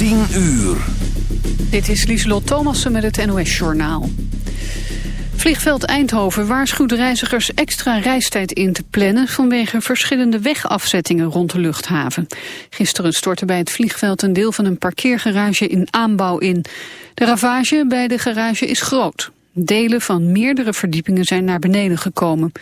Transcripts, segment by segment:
10 uur. Dit is Lieselot Thomassen met het NOS-journaal. Vliegveld Eindhoven waarschuwt reizigers extra reistijd in te plannen... vanwege verschillende wegafzettingen rond de luchthaven. Gisteren stortte bij het vliegveld een deel van een parkeergarage in aanbouw in. De ravage bij de garage is groot. Delen van meerdere verdiepingen zijn naar beneden gekomen.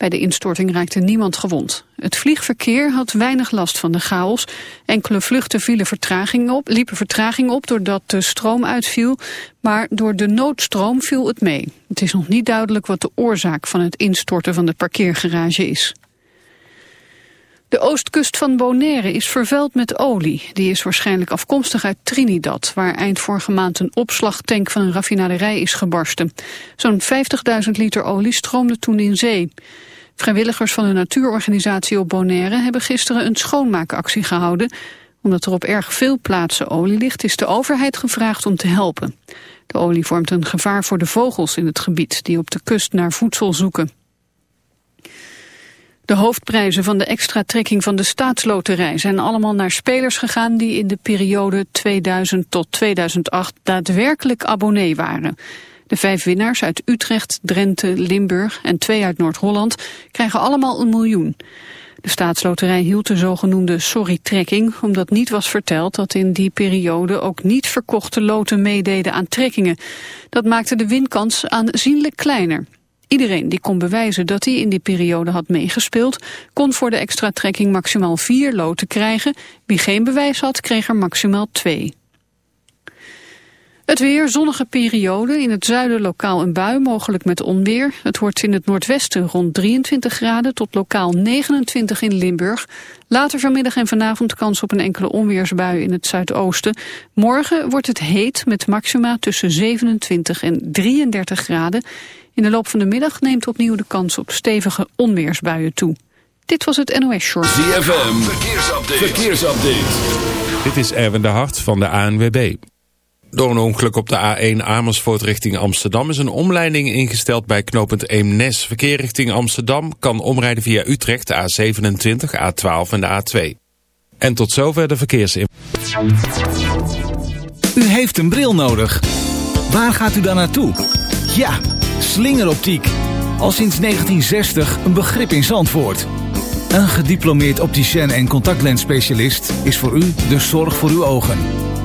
Bij de instorting raakte niemand gewond. Het vliegverkeer had weinig last van de chaos. Enkele vluchten vielen vertraging op, liepen vertraging op doordat de stroom uitviel. Maar door de noodstroom viel het mee. Het is nog niet duidelijk wat de oorzaak van het instorten van de parkeergarage is. De oostkust van Bonaire is vervuild met olie. Die is waarschijnlijk afkomstig uit Trinidad... waar eind vorige maand een opslagtank van een raffinaderij is gebarsten. Zo'n 50.000 liter olie stroomde toen in zee. Vrijwilligers van de natuurorganisatie op Bonaire hebben gisteren een schoonmaakactie gehouden. Omdat er op erg veel plaatsen olie ligt is de overheid gevraagd om te helpen. De olie vormt een gevaar voor de vogels in het gebied die op de kust naar voedsel zoeken. De hoofdprijzen van de extra trekking van de staatsloterij zijn allemaal naar spelers gegaan die in de periode 2000 tot 2008 daadwerkelijk abonnee waren. De vijf winnaars uit Utrecht, Drenthe, Limburg en twee uit Noord-Holland krijgen allemaal een miljoen. De staatsloterij hield de zogenoemde sorry-trekking omdat niet was verteld dat in die periode ook niet verkochte loten meededen aan trekkingen. Dat maakte de winkans aanzienlijk kleiner. Iedereen die kon bewijzen dat hij in die periode had meegespeeld, kon voor de extra trekking maximaal vier loten krijgen. Wie geen bewijs had, kreeg er maximaal twee. Het weer, zonnige periode. In het zuiden lokaal een bui, mogelijk met onweer. Het wordt in het noordwesten rond 23 graden tot lokaal 29 in Limburg. Later vanmiddag en vanavond kans op een enkele onweersbui in het zuidoosten. Morgen wordt het heet met maxima tussen 27 en 33 graden. In de loop van de middag neemt opnieuw de kans op stevige onweersbuien toe. Dit was het NOS Short. ZFM, verkeersupdate. verkeersupdate. Dit is Erwin de Hart van de ANWB. Door een ongeluk op de A1 Amersfoort richting Amsterdam is een omleiding ingesteld bij knooppunt Eemnes. Verkeer richting Amsterdam kan omrijden via Utrecht, de A27, A12 en de A2. En tot zover de verkeersin. U heeft een bril nodig. Waar gaat u dan naartoe? Ja, slingeroptiek. Al sinds 1960 een begrip in Zandvoort. Een gediplomeerd opticien en contactlensspecialist is voor u de zorg voor uw ogen.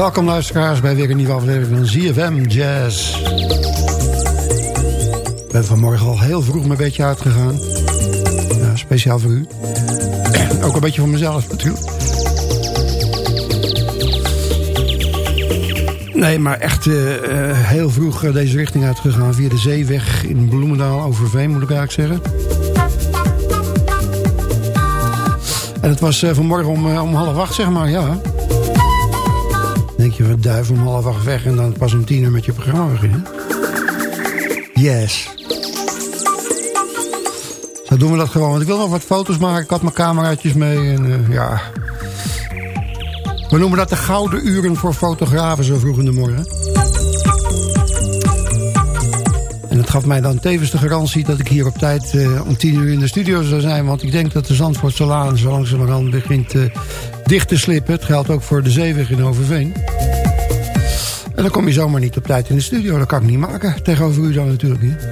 Welkom luisteraars bij weer een nieuwe aflevering van ZFM Jazz. Ik ben vanmorgen al heel vroeg mijn beetje uitgegaan. Ja, speciaal voor u. Ook een beetje voor mezelf natuurlijk. Nee, maar echt uh, heel vroeg uh, deze richting uitgegaan. Via de zeeweg in Bloemendaal, Overveen moet ik eigenlijk zeggen. En het was vanmorgen om, om half acht, zeg maar, ja je, wat duif om half acht weg... en dan pas om tien uur met je programma beginnen. Yes. Zo doen we dat gewoon. Want ik wil nog wat foto's maken. Ik had mijn cameraatjes mee. En uh, ja... We noemen dat de gouden uren voor fotografen zo vroeg in de morgen. En het gaf mij dan tevens de garantie dat ik hier op tijd uh, om tien uur in de studio zou zijn. Want ik denk dat de Zandvoortse Laan zo langzamerhand begint uh, dicht te slippen. Het geldt ook voor de Zeeweg in Overveen. En dan kom je zomaar niet op tijd in de studio. Dat kan ik niet maken. Tegenover u dan natuurlijk niet.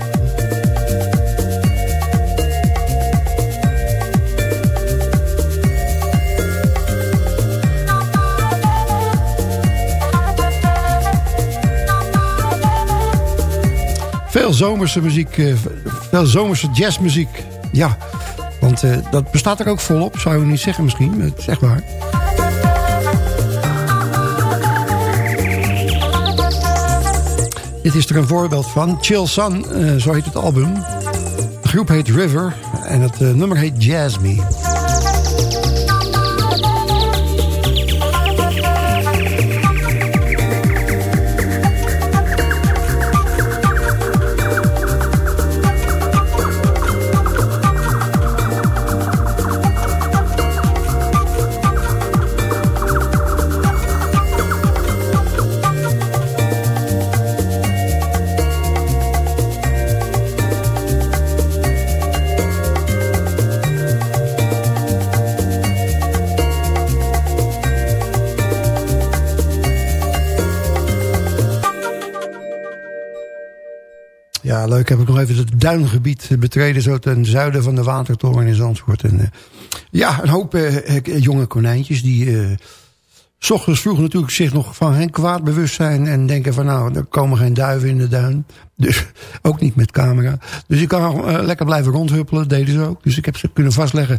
Veel zomerse muziek, eh, veel zomerse jazzmuziek. Ja, want uh, dat bestaat er ook volop, zou je niet zeggen misschien. Is echt waar. Dit is er een voorbeeld van. Chill Sun, uh, zo heet het album. De groep heet River en het uh, nummer heet Me. Leuk. Heb ik nog even het duingebied betreden. Zo ten zuiden van de Watertoren in Zandvoort. En, uh, ja, een hoop uh, jonge konijntjes die... Uh, S ochtends vroeg natuurlijk zich nog van geen kwaad bewust zijn... en denken van nou, er komen geen duiven in de duin. Dus ook niet met camera. Dus ik kan lekker blijven rondhuppelen, deden ze ook. Dus ik heb ze kunnen vastleggen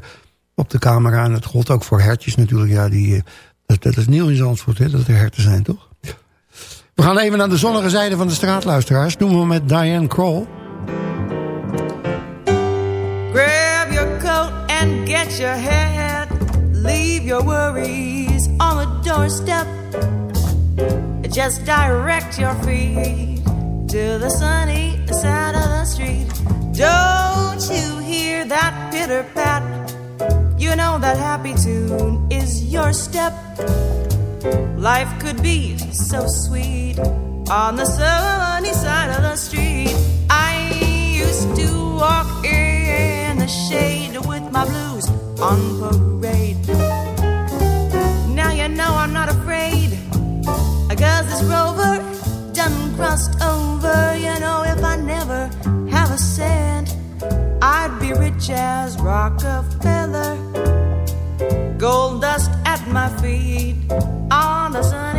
op de camera. En dat gold ook voor hertjes natuurlijk. Ja, die, dat, dat is nieuw in Zandvoort, hè, dat er herten zijn, toch? We gaan even naar de zonnige zijde van de straat, luisteraars. Doen we met Diane Kroll. Grab your coat and get your hat. Leave your worries on the doorstep. Just direct your feet to the sunny side of the street. Don't you hear that pitter pat? You know that happy tune is your step. Life could be so sweet on the sunny side of the street. I used to walk in the shade with my blues on parade. Now you know I'm not afraid. Cause this rover done crossed over. You know, if I never have a cent, I'd be rich as Rockefeller. Gold dust at my feet closer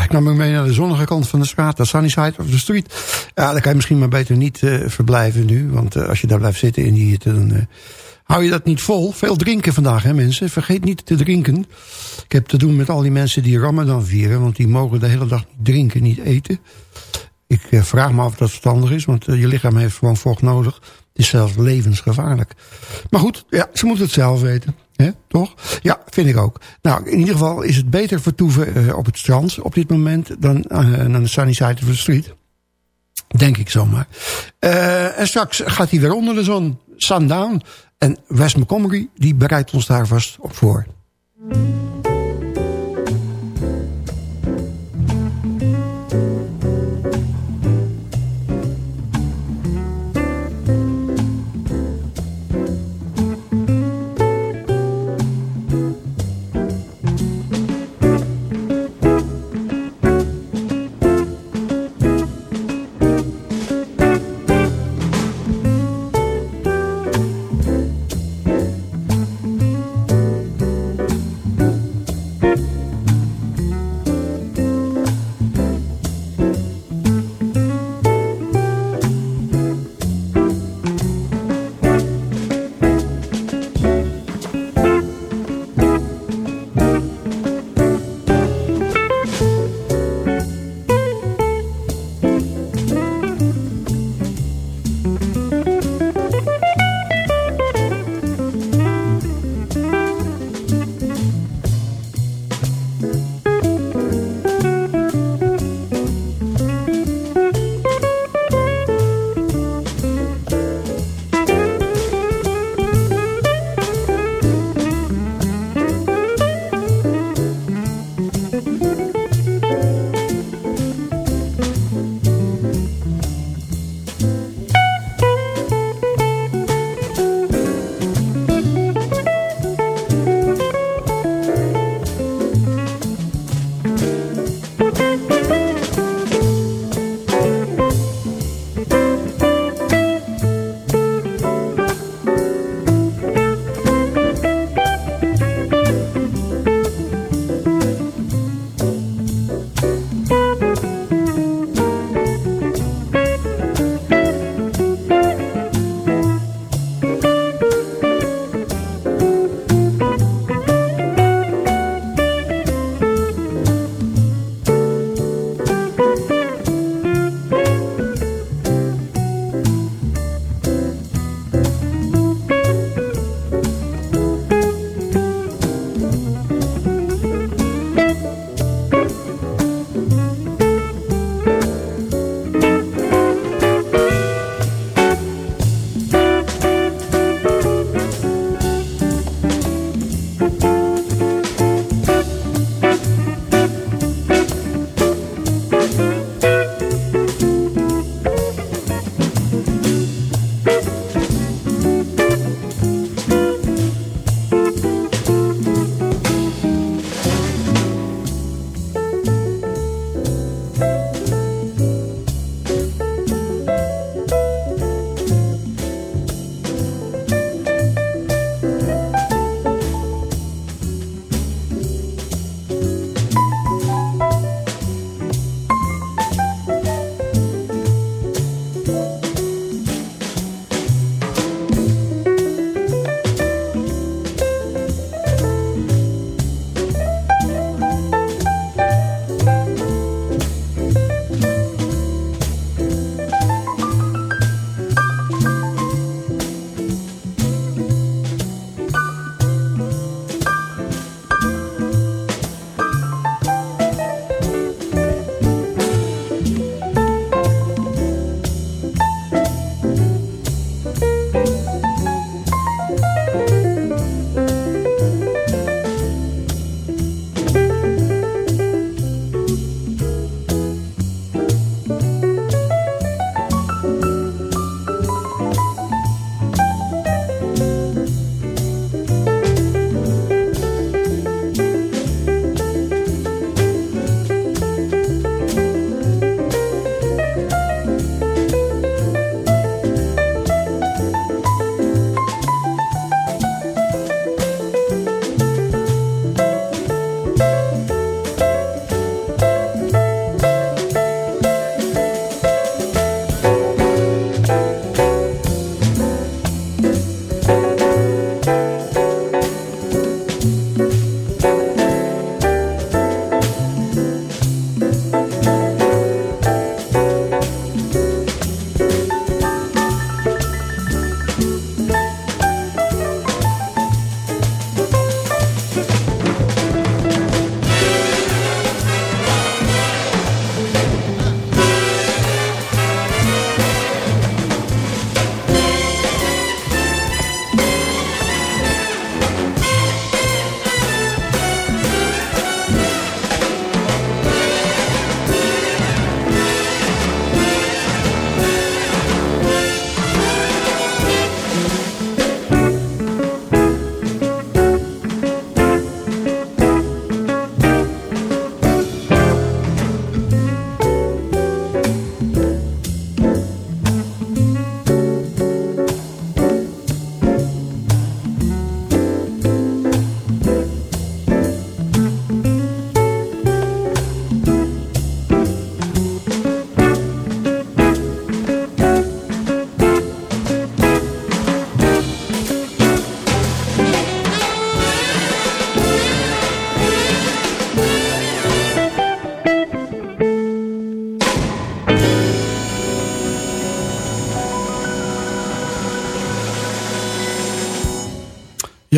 Ik nam hem mee naar de zonnige kant van de straat. De sunny side of the street. Ja, daar kan je misschien maar beter niet eh, verblijven nu. Want eh, als je daar blijft zitten in die hitte, dan eh, hou je dat niet vol. Veel drinken vandaag, hè mensen. Vergeet niet te drinken. Ik heb te doen met al die mensen die Ramadan vieren. Want die mogen de hele dag niet drinken, niet eten. Ik vraag me af of dat verstandig is. Want je lichaam heeft gewoon vocht nodig. Het is zelfs levensgevaarlijk. Maar goed, ja, ze moeten het zelf weten. Toch? Ja, vind ik ook. Nou, in ieder geval is het beter vertoeven eh, op het strand op dit moment... dan eh, aan de sunny side of the street. Denk ik zomaar. Eh, en straks gaat hij weer onder de zon. Sundown. En Wes Montgomery, die bereidt ons daar vast op voor.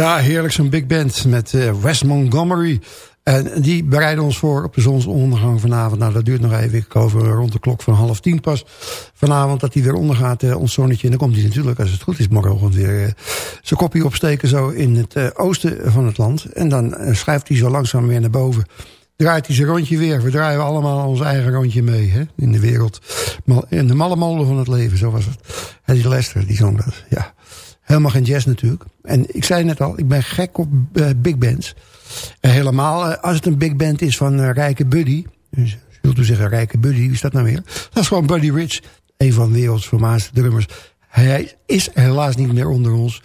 Ja, heerlijk zo'n big band met uh, Wes Montgomery. En die bereiden ons voor op de zonsondergang vanavond. Nou, dat duurt nog even. Ik over rond de klok van half tien pas. Vanavond dat hij weer ondergaat, uh, ons zonnetje. En dan komt hij natuurlijk, als het goed is, morgenochtend weer zijn kopje opsteken zo in het oosten van het land. En dan schuift hij zo langzaam weer naar boven. Draait hij zijn rondje weer. We draaien allemaal ons eigen rondje mee hè, in de wereld. In de malle molen van het leven, zo was het. Eddie Lester, die zong dat, ja. Helemaal geen jazz natuurlijk. En ik zei net al, ik ben gek op uh, big bands. Helemaal uh, als het een big band is van Rijke Buddy. Dus, zult u zeggen, Rijke Buddy, wie is dat nou weer? Dat is gewoon Buddy Rich, een van de werelds vermaarste drummers. Hij is helaas niet meer onder ons.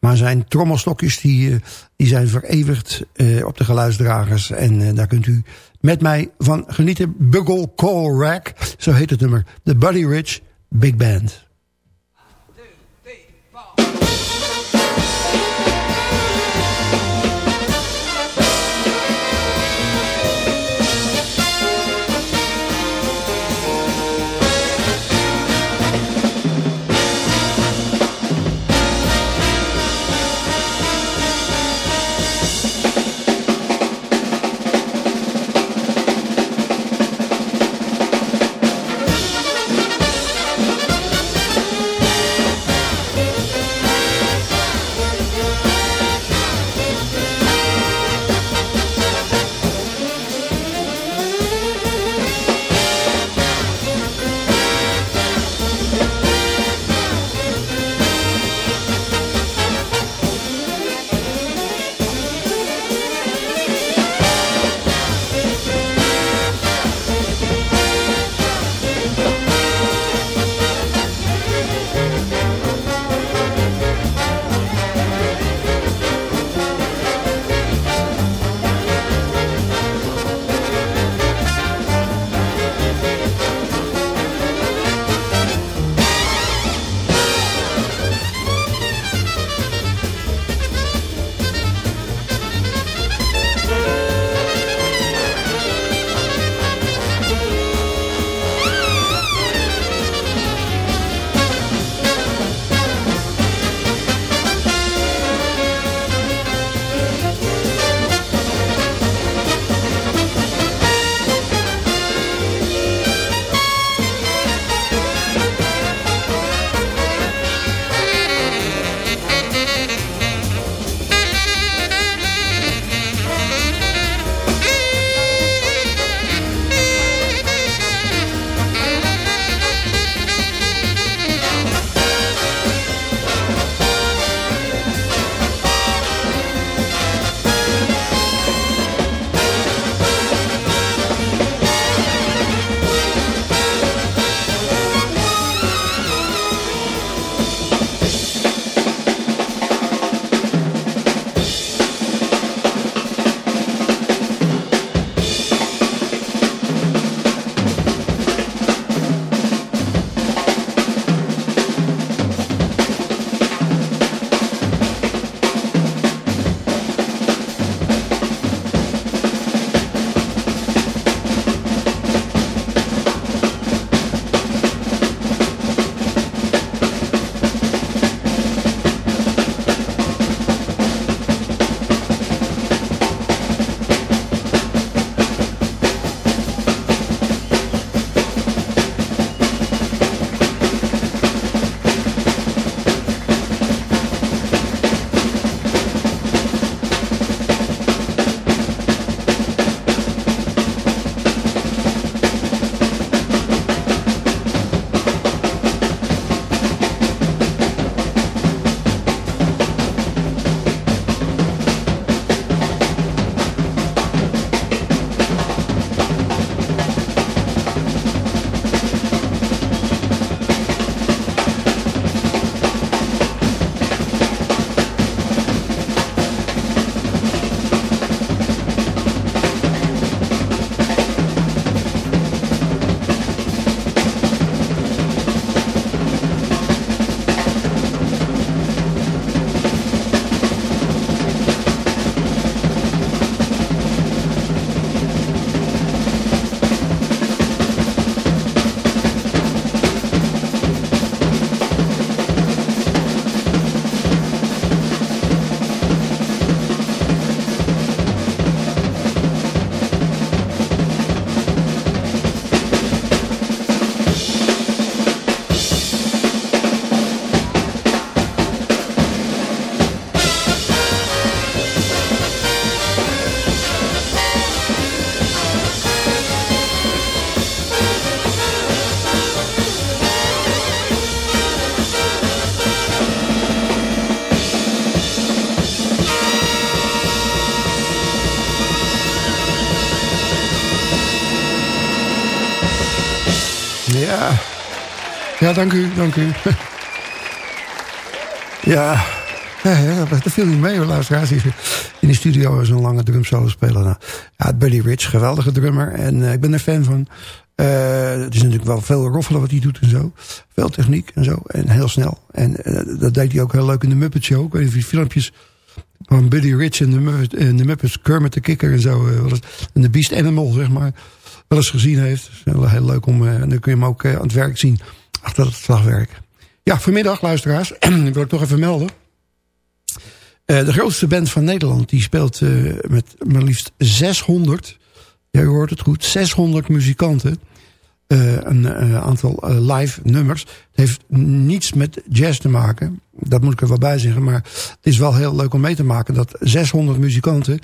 Maar zijn trommelstokjes die, die zijn vereeuwigd op de geluidsdragers. En daar kunt u met mij van genieten. Bugle Call Rack, zo heet het nummer. De Buddy Rich Big Band. Ja, dank u, dank u. ja, ja, dat viel niet mee, luisteraars. In de studio zo'n lange drumsolo spelen. Nou, ja, Buddy Rich, geweldige drummer. En uh, ik ben er fan van. Uh, het is natuurlijk wel veel roffelen wat hij doet en zo. Veel techniek en zo. En heel snel. En uh, dat deed hij ook heel leuk in de Muppet Show. Ik weet niet of je filmpjes van Buddy Rich en de, Muppet, en de Muppets, Kermit de Kikker en zo. en de Beast Animal, zeg maar. Wel eens gezien heeft. Heel, heel leuk om... en dan kun je hem ook aan het werk zien. Achter het slagwerk. Ja, vanmiddag, luisteraars. wil ik toch even melden. Uh, de grootste band van Nederland. Die speelt uh, met maar liefst 600... Ja, u hoort het goed. 600 muzikanten. Uh, een aantal live nummers. Het heeft niets met jazz te maken. Dat moet ik er wel bij zeggen. Maar het is wel heel leuk om mee te maken... dat 600 muzikanten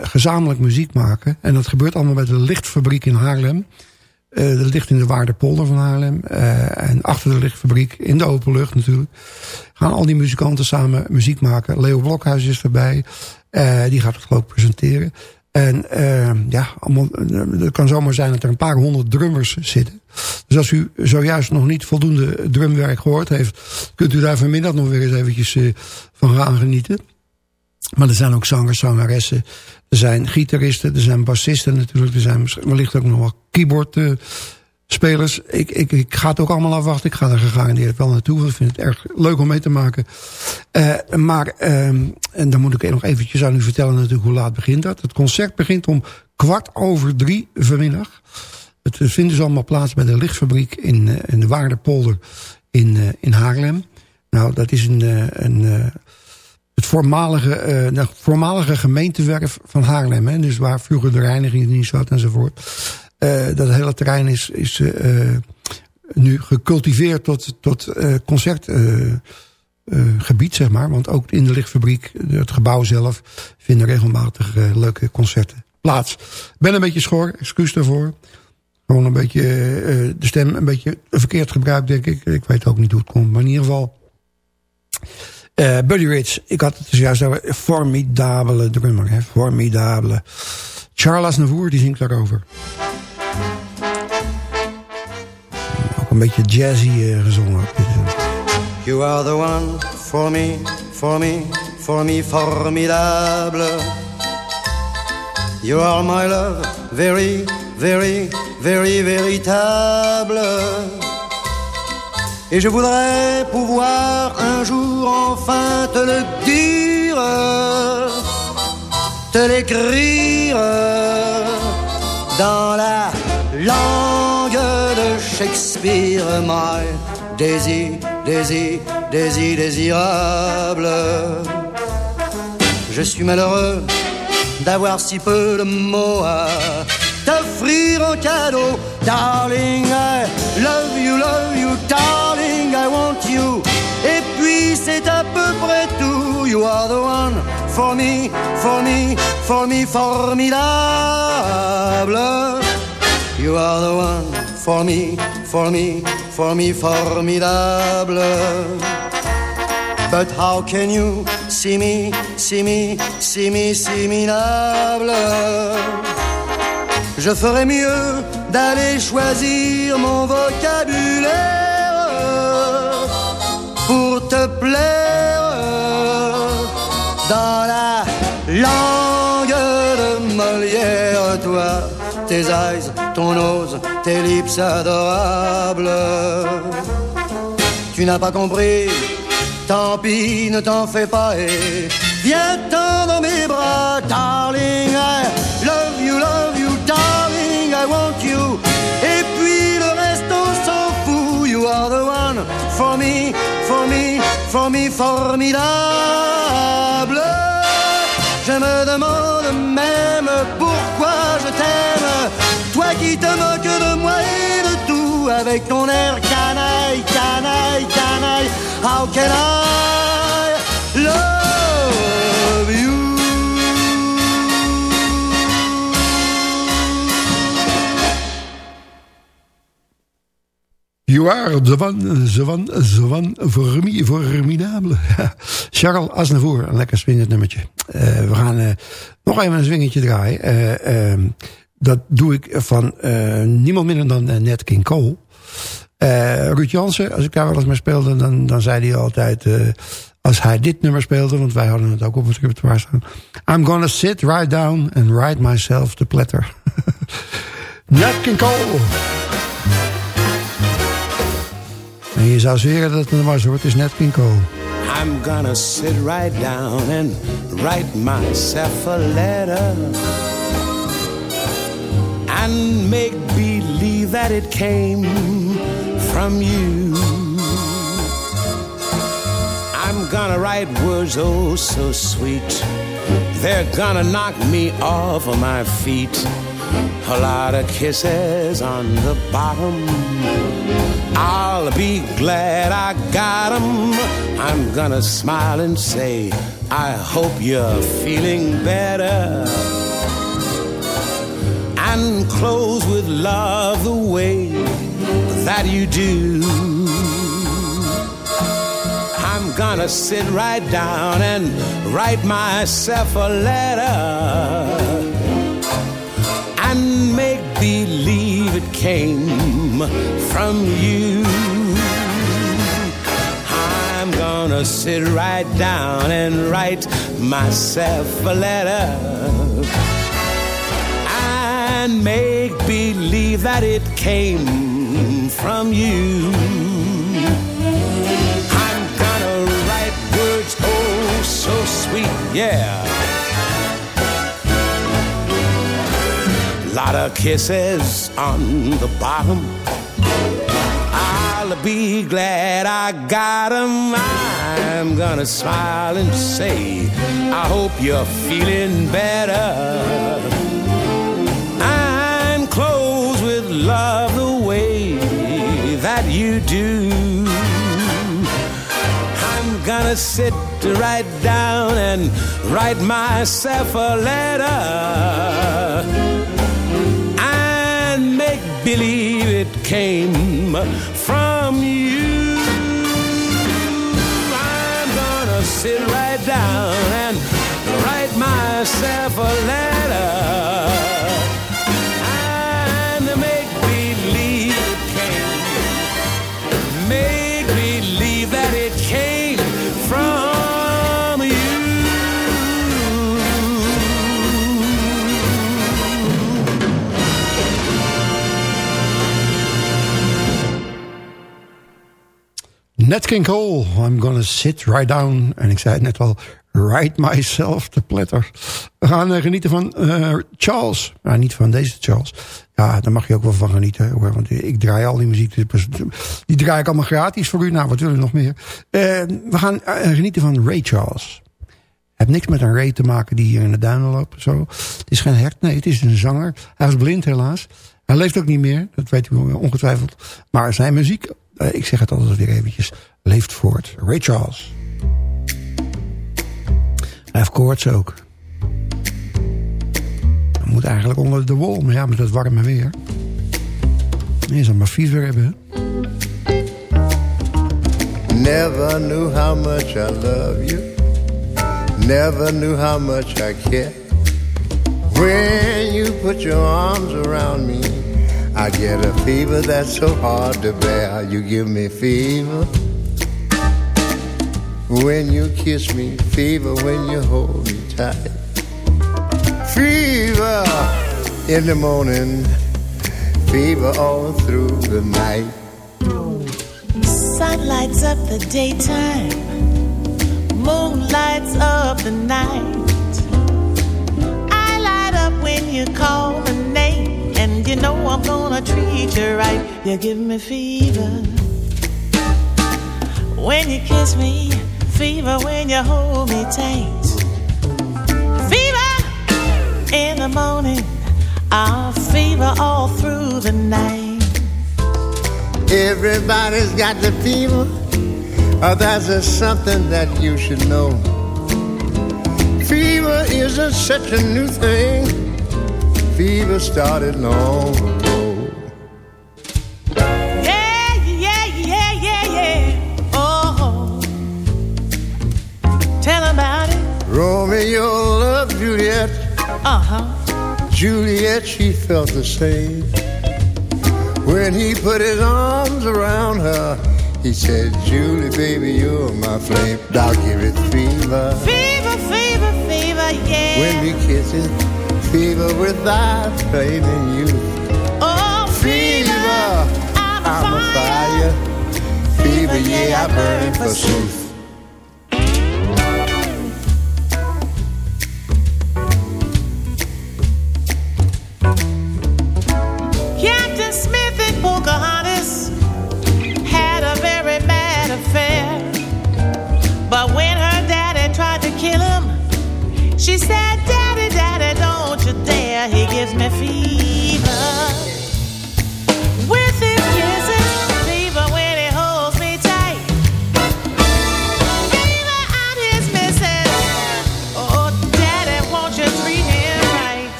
gezamenlijk muziek maken. En dat gebeurt allemaal bij de lichtfabriek in Haarlem. Uh, dat ligt in de Waardepolder van Haarlem. Uh, en achter de lichtfabriek, in de open lucht natuurlijk. Gaan al die muzikanten samen muziek maken. Leo Blokhuis is erbij. Uh, die gaat het ik presenteren. En ja, allemaal, het kan zomaar zijn dat er een paar honderd drummers zitten. Dus als u zojuist nog niet voldoende drumwerk gehoord heeft... kunt u daar vanmiddag nog weer eens eventjes van gaan genieten. Maar er zijn ook zangers, zangeressen. Er zijn gitaristen, er zijn bassisten natuurlijk. Er zijn wellicht ook nog wel keyboardspelers. Ik, ik, ik ga het ook allemaal afwachten. Ik ga er gegarandeerd wel naartoe. Ik vind het erg leuk om mee te maken. Uh, maar, uh, en dan moet ik nog eventjes aan u vertellen natuurlijk hoe laat begint dat. Het concert begint om kwart over drie vanmiddag. Het vindt dus allemaal plaats bij de lichtfabriek in, uh, in de Waardepolder in, in Haarlem. Nou, dat is een, een het voormalige, uh, voormalige gemeentewerf van Haarlem. Hè, dus waar vroeger de reinigingsdienst zat enzovoort. Uh, dat hele terrein is, is uh, nu gecultiveerd tot, tot concertgebied, zeg maar. Want ook in de lichtfabriek, het gebouw zelf, vinden regelmatig leuke concerten plaats. Ik ben een beetje schor, excuus daarvoor. Gewoon een beetje de stem een beetje verkeerd gebruikt, denk ik. Ik weet ook niet hoe het komt, maar in ieder geval... Uh, Buddy Rich, ik had het dus juist over formidabele drummer. Hè? Formidabele. Charles Navour, die zingt daarover. Ook een beetje jazzy uh, gezongen. You are the one for me, for me, for me formidable. You are my love, very, very, very, véritable. Et je voudrais pouvoir un jour enfin te le dire, te l'écrire dans la langue de Shakespeare, my désir, désir, désir, désirable. Je suis malheureux d'avoir si peu de mots à t'offrir en cadeau. Darling, I love you, love you, darling, I want you. Et puis c'est à peu près tout. You are the one for me, for me, for me, formidable. You are the one for me, for me, for me, formidable. But how can you see me, see me, see me, see me, je ferais mieux d'aller choisir mon vocabulaire pour te plaire dans la langue de Molière. Toi, tes eyes, ton nose, tes lips adorables. Tu n'as pas compris, tant pis, ne t'en fais pas et viens-t'en dans mes bras, darling. I love you, love you. I want you. For me, for me, for me, formidable. Je me demande même pourquoi je t'aime. Toi qui te moques de moi et de tout avec ton air canaille, canaille, canaille. How can I You are the one, the one, the one, formidable. Charles Aznavour, een lekker swingend nummertje. Uh, we gaan uh, nog even een swingetje draaien. Uh, dat doe ik van niemand minder dan Nat King Cole. Ruud Jansen, als ik daar wel eens mee speelde... dan, dan zei hij altijd... Als hij dit nummer speelde... want wij hadden het ook op het repertoire staan... I'm gonna sit right down and write myself the platter. Nat King Cole. En je zou zweren dat het een was hoor. Het is King Cole. I'm gonna sit right down and write myself a letter and make believe that it came from you. I'm gonna write words oh so sweet. They're gonna knock me off of my feet. A lot of kisses on the bottom. I'll be glad I got 'em. I'm gonna smile and say, I hope you're feeling better. And close with love the way that you do. I'm gonna sit right down and write myself a letter make believe it came from you. I'm gonna sit right down and write myself a letter and make believe that it came from you. I'm gonna write words oh so sweet, yeah lot of kisses on the bottom. I'll be glad I got got 'em. I'm gonna smile and say, I hope you're feeling better. I'm close with love the way that you do. I'm gonna sit right down and write myself a letter believe it came from you. I'm gonna sit right down and write myself a letter. Nat King Cole, I'm gonna sit right down. En ik zei het net al, write myself the platter. We gaan uh, genieten van uh, Charles. Nou, niet van deze Charles. Ja, daar mag je ook wel van genieten. Want ik draai al die muziek. Die draai ik allemaal gratis voor u. Nou, wat willen we nog meer? Uh, we gaan genieten van Ray Charles. Heeft niks met een Ray te maken die hier in de duinen loopt. Zo. Het is geen hert, nee, het is een zanger. Hij was blind helaas. Hij leeft ook niet meer, dat weet u ongetwijfeld. Maar zijn muziek uh, ik zeg het altijd weer eventjes, leeft voort. Ray Charles. Hij heeft koorts ook. Hij moet eigenlijk onder de wol, maar ja, met dat warme weer. Je zal maar fever hebben, Never knew how much I love you. Never knew how much I care. When you put your arms around me. I get a fever that's so hard to bear. You give me fever when you kiss me, fever when you hold me tight. Fever in the morning, fever all through the night. Sun lights up the daytime, moon lights up the night. I light up when you call my name and you know I'm gonna treat you right. You give me fever when you kiss me, fever when you hold me tight. Fever in the morning, I'll fever all through the night. Everybody's got the fever. Oh, that's just something that you should know. Fever isn't such a new thing fever started long ago. Yeah, yeah, yeah, yeah, yeah. Oh, tell about it. Romeo loved Juliet. Uh huh. Juliet, she felt the same. When he put his arms around her, he said, Julie, baby, you're my flame. I'll give it fever. Fever, fever, fever, yeah. When we kiss it, fever without flaming you. Oh, fever, I'm, I'm a fire. Fever, yeah, I burn for truth.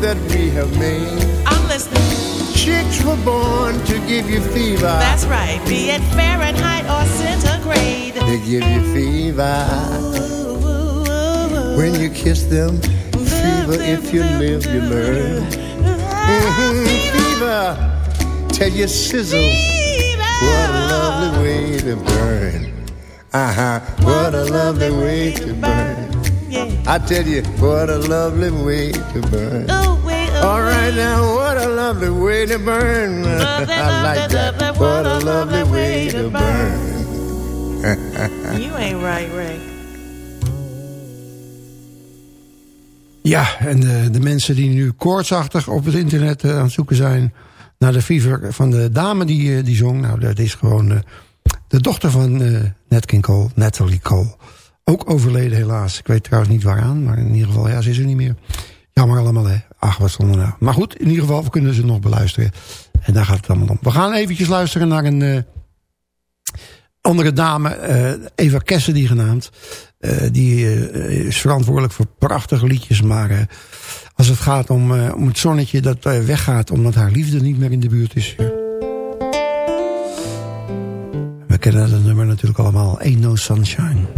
That we have made. I'm listening. Chicks were born to give you fever. That's right. Be it Fahrenheit or centigrade. They give you fever. When you kiss them, fever. If you live, you learn. Fever. Tell you sizzle. What a lovely way to burn. Uh huh. What a lovely way to burn. I tell you, what a lovely way to burn. All right now, what a lovely way to burn. I like that. What a lovely way to burn. You ain't right, Ray. Ja, en de, de mensen die nu koortsachtig op het internet eh, aan het zoeken zijn... naar de fever van de dame die, eh, die zong... nou, dat is gewoon eh, de dochter van eh Nat King Cole, Natalie Cole. Ook overleden helaas. Ik weet trouwens niet waaraan, maar in ieder geval, ja, ze is er niet meer. Jammer allemaal, hè. Ach, wat stond er nou. Maar goed, in ieder geval, we kunnen ze nog beluisteren. En daar gaat het allemaal om. We gaan eventjes luisteren naar een eh, andere dame, eh, Eva Cassidy genaamd. Eh, die is verantwoordelijk voor prachtige liedjes. Maar als het gaat om, om het zonnetje dat weggaat... omdat haar liefde niet meer in de buurt is... We kennen dat nummer natuurlijk allemaal. Ain't No Sunshine.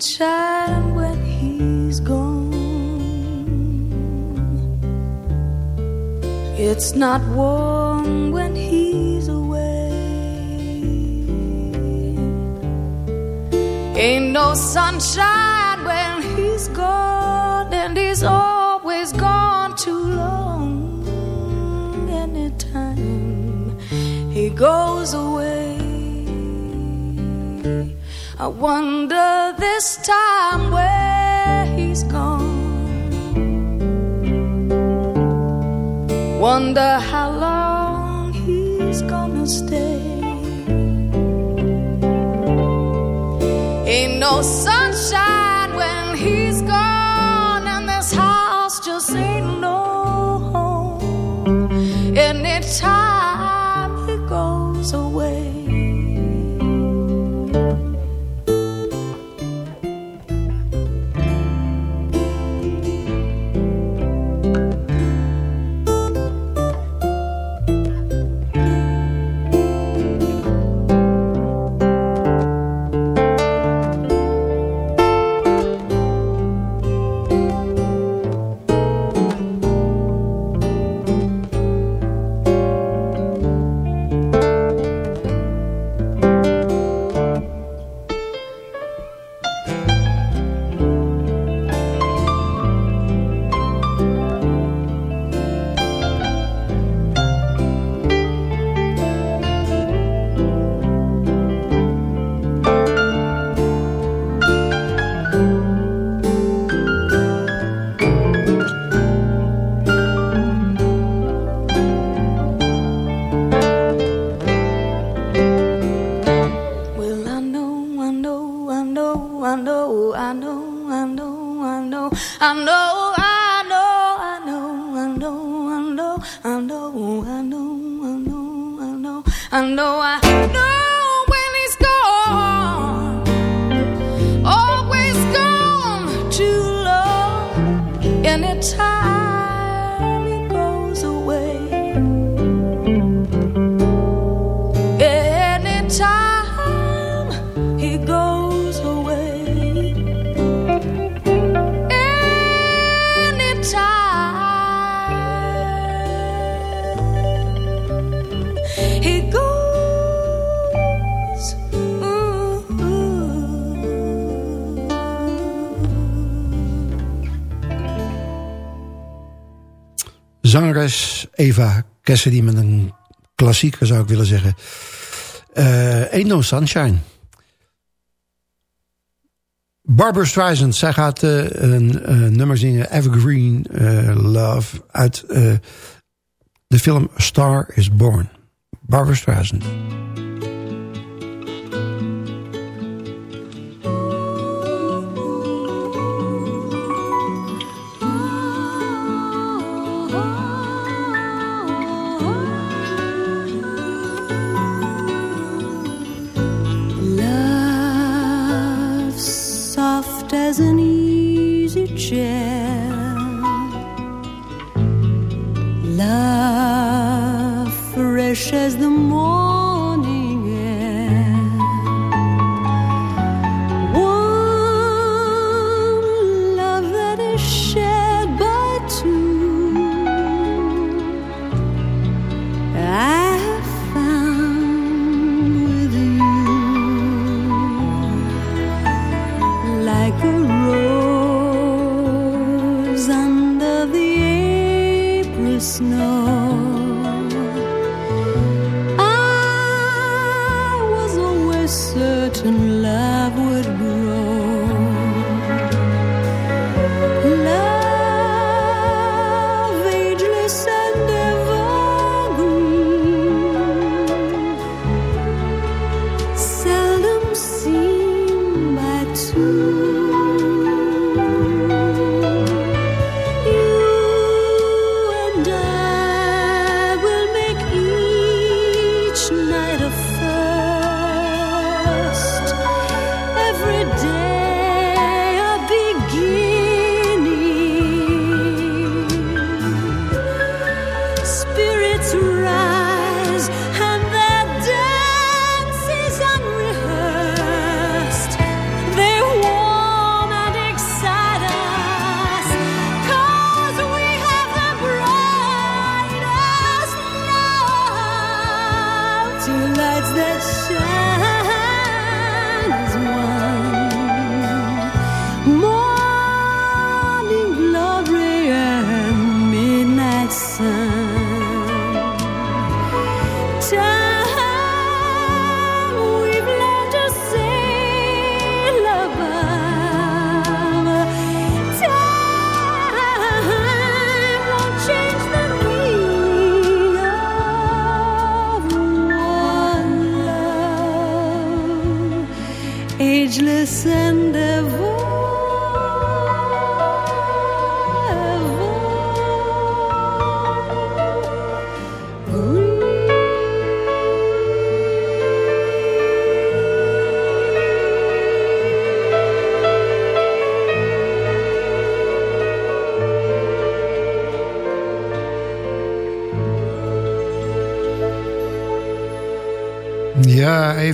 Sunshine when he's gone. It's not warm when he's away. Ain't no sunshine when he's gone, and he's always gone too long. Anytime he goes away. I wonder this time where he's gone. Wonder how long he's gonna stay. Ain't no sunshine Zangeres Eva Cassidy met een klassieker zou ik willen zeggen. Ain't No Sunshine. Barbara Streisand, zij gaat eh, een eh, nummer zingen, Evergreen Love, uit de film Star is Born. Barbara Streisand. Soft as an easy chair. Love fresh as the morning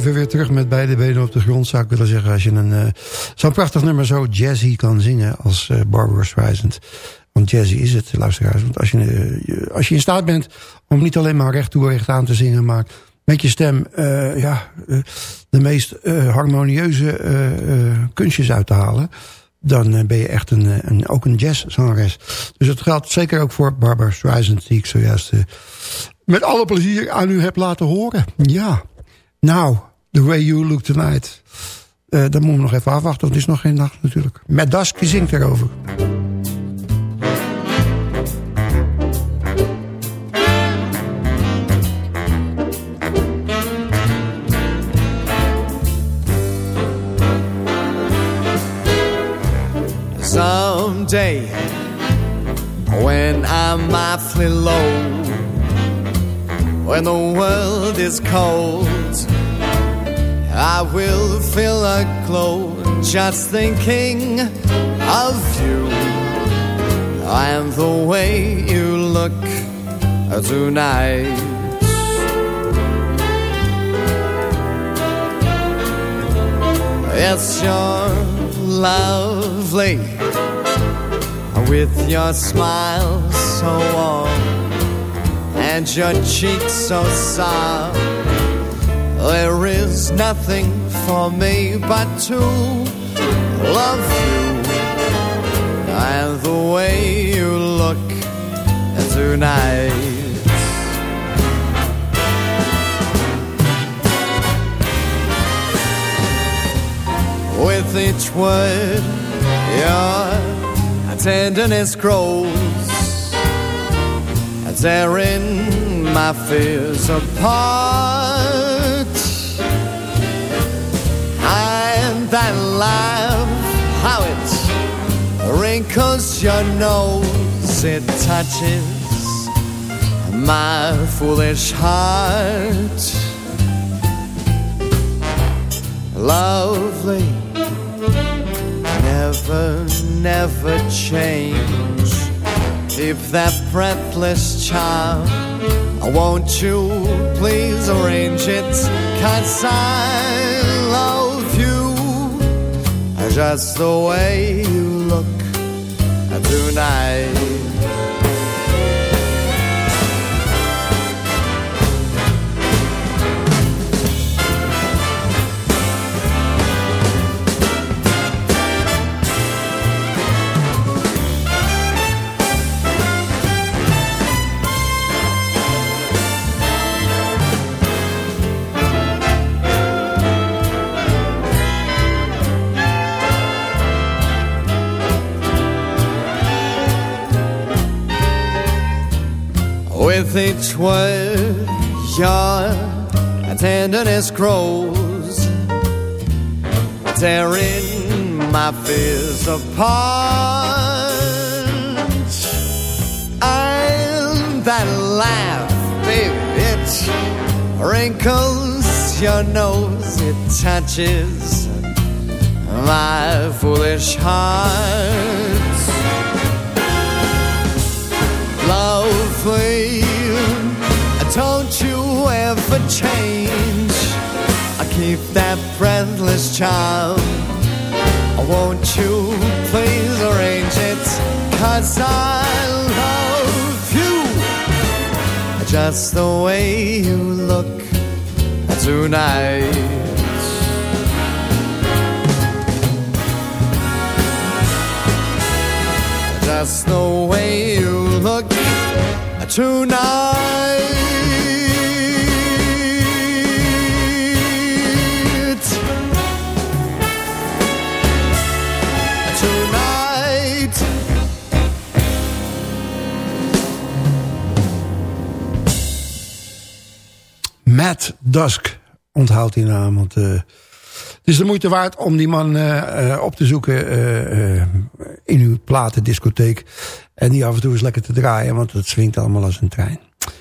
even weer terug met beide benen op de grond zou ik willen zeggen. Als je een eh, zo'n prachtig nummer zo jazzy kan zingen als eh, Barbara Streisand. Want jazzy is het, luisteraars. Want als je, eh, je- als je in staat bent om niet alleen maar recht toe recht aan te zingen... maar met je stem ja, de meest harmonieuze kunstjes uit te halen... dan ben je echt een, een, ook een jazzzangeres. Dus dat geldt zeker ook voor Barbara Streisand... die ik zojuist met alle plezier aan u heb laten horen. Ja. Nou, The Way You Look Tonight. Eh dan moeten we nog even afwachten, want het is nog geen nacht natuurlijk. Met Dusk zingt erover. Someday, when I'm awfully low, when the world is cold. I will feel a glow just thinking of you and the way you look uh, tonight. Yes, you're lovely with your smile so warm and your cheeks so soft. There is nothing for me but to love you and the way you look tonight. With each word, your tenderness grows, tearing my fears apart. That laugh, how it wrinkles your nose, it touches my foolish heart. Lovely never, never change. Keep that breathless charm. Won't you please arrange it? Cause I just the way you look tonight. With each word, your tenderness grows, tearing my fears apart. And that laugh, baby, it wrinkles your nose, it touches my foolish heart. Lovely, don't you ever change. I keep that breathless charm. Won't you please arrange it? Cause I love you just the way you look tonight. Just the way you look tonight. Tonight. Matt Dusk. Onthoud die naam, want... eh, het is de moeite waard om die man eh, eh, op te zoeken in uw platendiscotheek. En die af en toe eens lekker te draaien, want het swingt allemaal als een trein.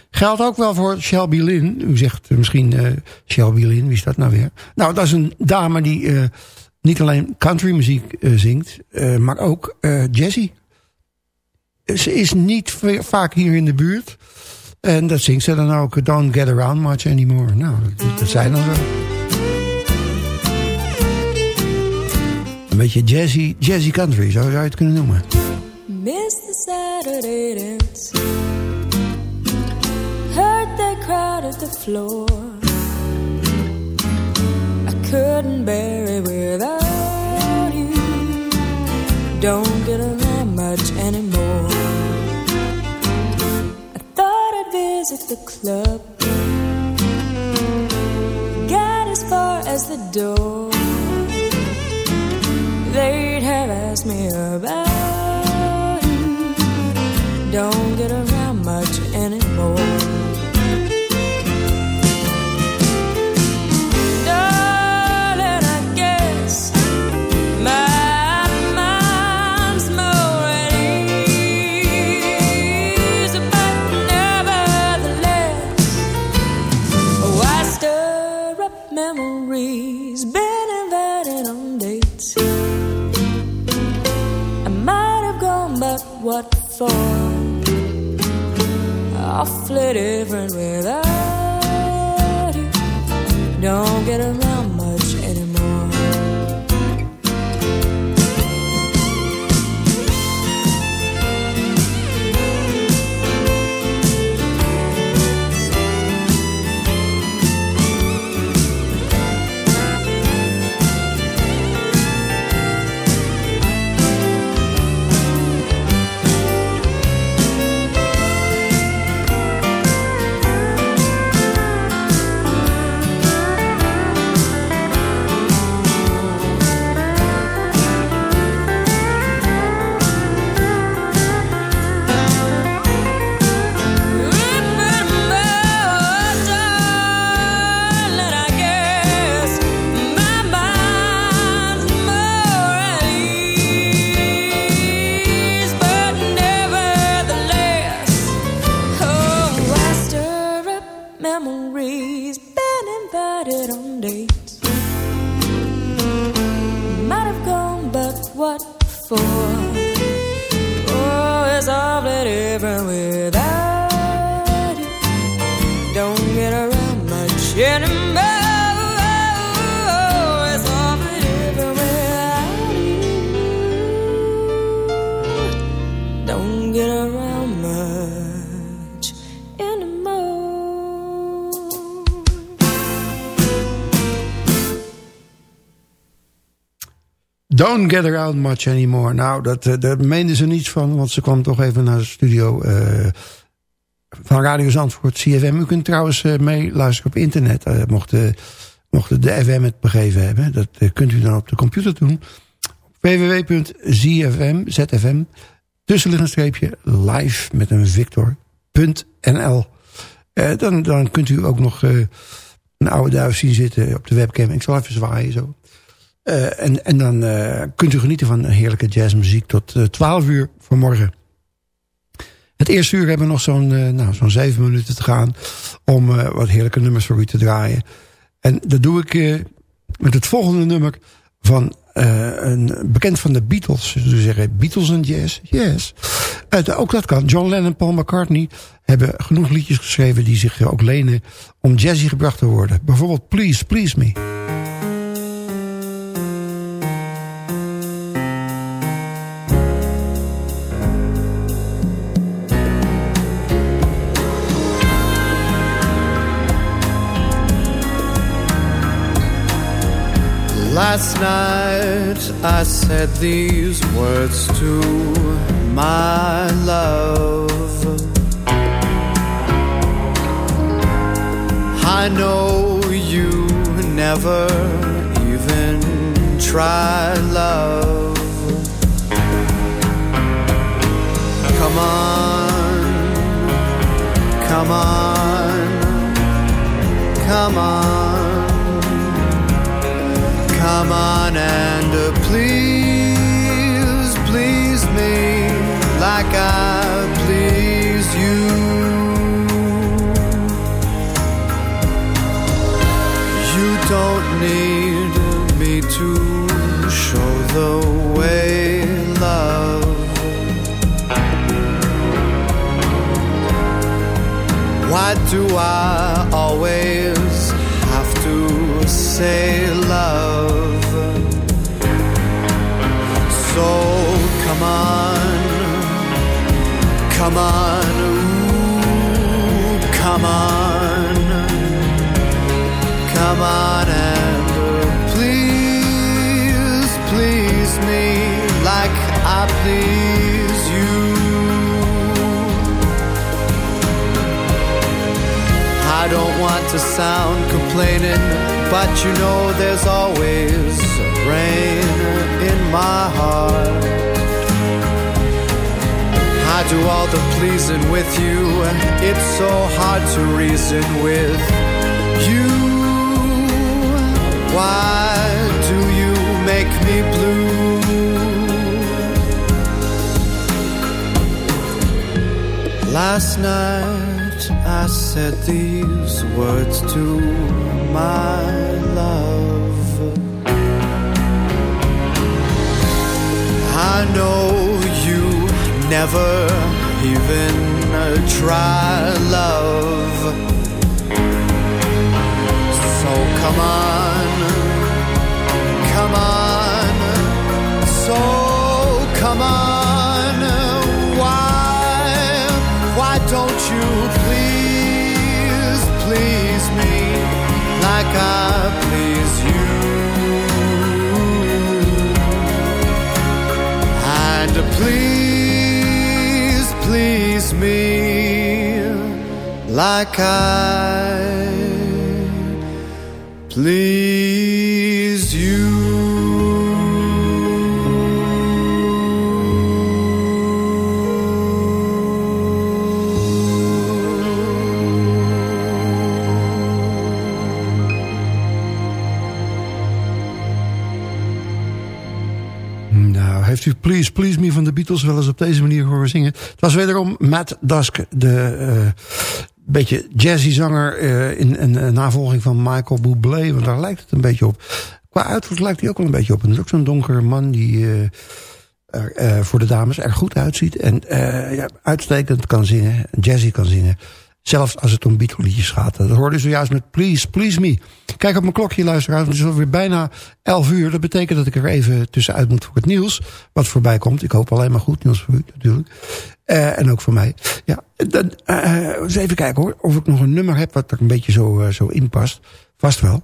Geldt ook wel voor Shelby Lynn. U zegt misschien eh, Shelby Lynn, wie is dat nou weer? Nou, dat is een dame die eh, niet alleen countrymuziek eh, zingt, maar ook jazzy. Ze is niet vaak hier in de buurt. En dat zingt ze dan ook. Don't get around much anymore. Nou, dat, zijn dan. Een beetje jazzy, jazzy country, zo zou je het kunnen noemen. Miss the Saturday dance. Heard they crowded the floor. I couldn't bear it without you. Don't get around much anymore. I thought I'd visit the club. Got as far as the door. They'd have asked me about. Don't get around different where Don't get around much anymore. Nou, dat, eh, daar meenden ze niets van, want ze kwam toch even naar de studio eh, van Radio Zandvoort, CFM. U kunt trouwens eh, meeluisteren op internet, mocht, de, mocht de FM het begeven hebben. Dat kunt u dan op de computer doen. www.zfm, ZFM, tussenliggend streepje, live met een victor.nl. Dan, dan kunt u ook nog een oude duif zien zitten op de webcam. Ik zal even zwaaien zo. Eh, en, en dan eh, kunt u genieten van heerlijke jazzmuziek tot eh 12 uur vanmorgen. Het eerste uur hebben we nog zo'n nou, zo'n zeven minuten te gaan... om wat heerlijke nummers voor u te draaien. En dat doe ik met het volgende nummer van een bekend van de Beatles. Dus we zeggen Beatles en jazz, yes. Ook dat kan. John Lennon en Paul McCartney hebben genoeg liedjes geschreven... die zich ook lenen om jazzy gebracht te worden. Bijvoorbeeld Please, Please Me. Last night I said these words to my love. I know you never even try love. Come on, come on, come on. Come on and uh, please, please me like I please you. You don't need me to show the way, love. Why do I always have to say come on, come on, ooh, come on, come on and please, please me like I please you. I don't want to sound complaining, but you know there's always rain in my heart. Do all the pleasing with you, and it's so hard to reason with you. Why do you make me blue? Last night I said these words to my love. I know never even try love. So come on, come on, so come on. Why, why don't you please, please me like I please you? And please, please me like I please you. U Please Please Me van de Beatles wel eens op deze manier horen zingen? Het was wederom Matt Dusk, de eh, beetje jazzy zanger eh, in eh, navolging van Michael Bublé. Want daar lijkt het een beetje op. Qua uiterlijk lijkt hij ook wel een beetje op. En is ook zo'n donkere man die eh, er voor de dames er goed uitziet. En ja, uitstekend kan zingen, jazzy kan zingen. Zelfs als het om Beatle-liedjes gaat. Dat hoorde zojuist met Please, Please Me. Kijk op mijn klokje, luisteraars. Het is alweer bijna 11 uur. Dat betekent dat ik er even tussenuit moet voor het nieuws. Wat voorbij komt. Ik hoop alleen maar goed nieuws voor u natuurlijk. Eh, en ook voor mij. Ja, dan, eh, eens even kijken hoor. Of ik nog een nummer heb wat er een beetje zo, eh, zo in past. Vast wel.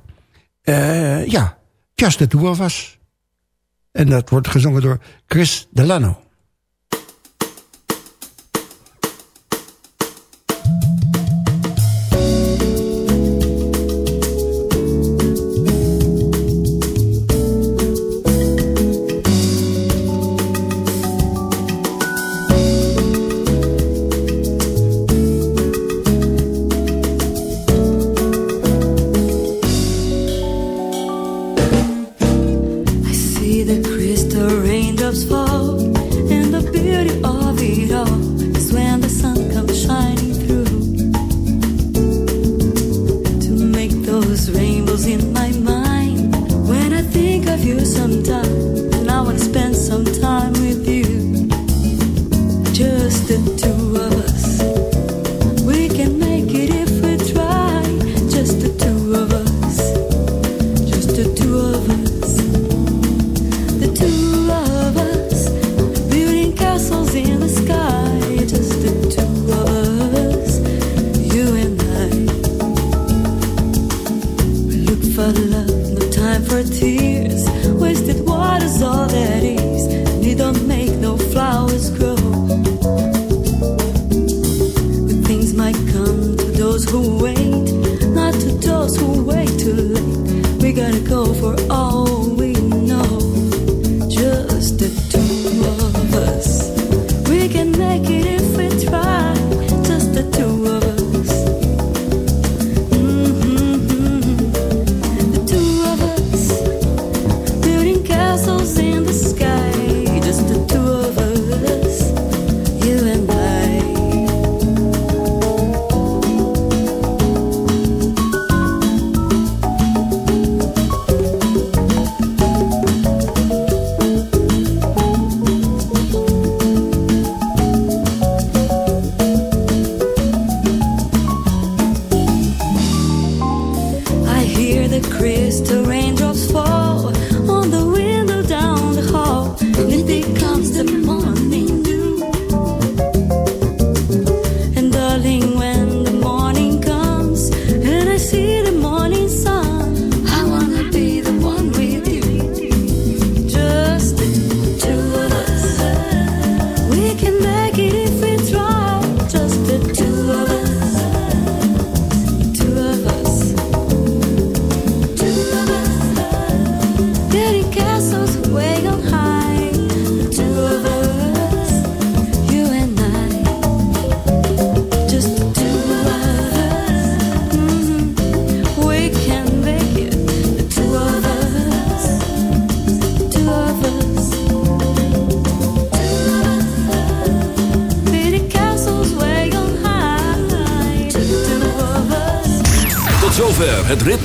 Ja, Just the Two of Us. En dat wordt gezongen door Chris Delano.